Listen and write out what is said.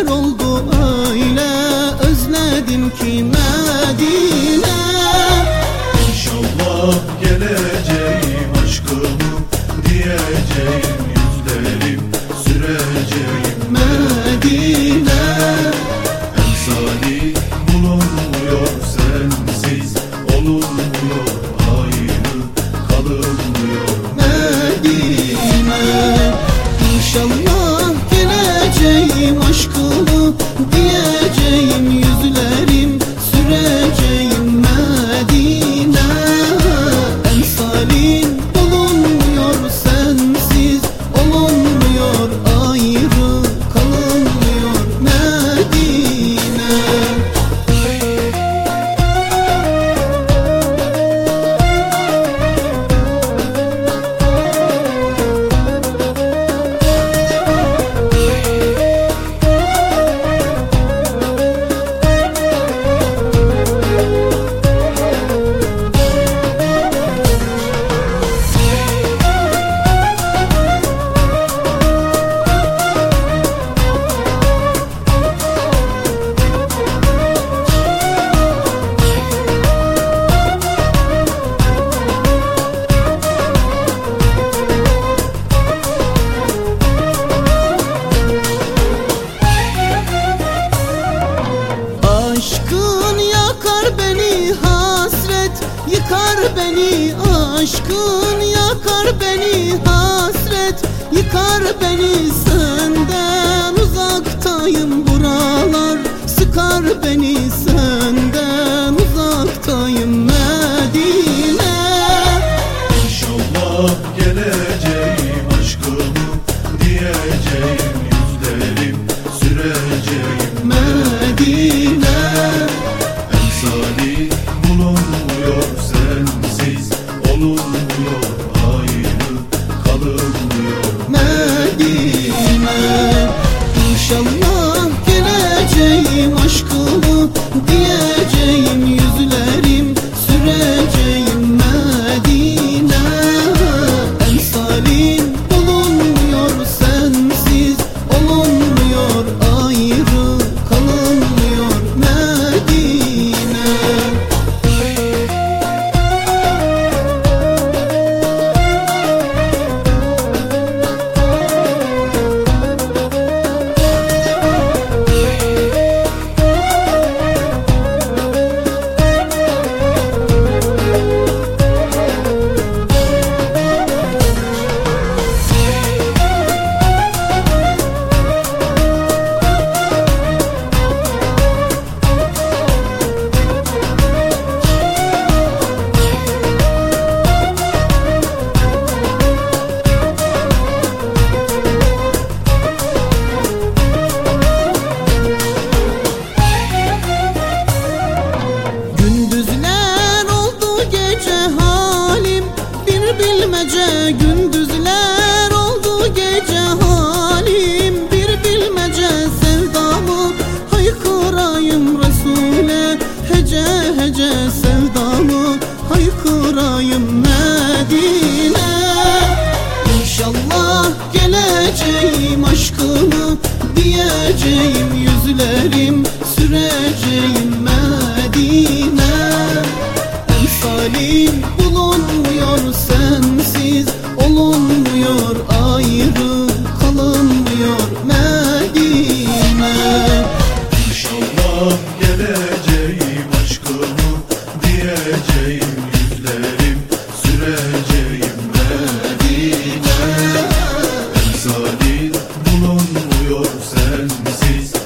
Neler oldu öyle özledim ki Medine? İnşallah gelir. yakar beni aşkın yakar beni hasret yıkar beni senden uzaktayım buralar sıkar beni senden. show Vereceğim aşkını diyeceğim yüzlerim Süreceğim Medine. Emsalim This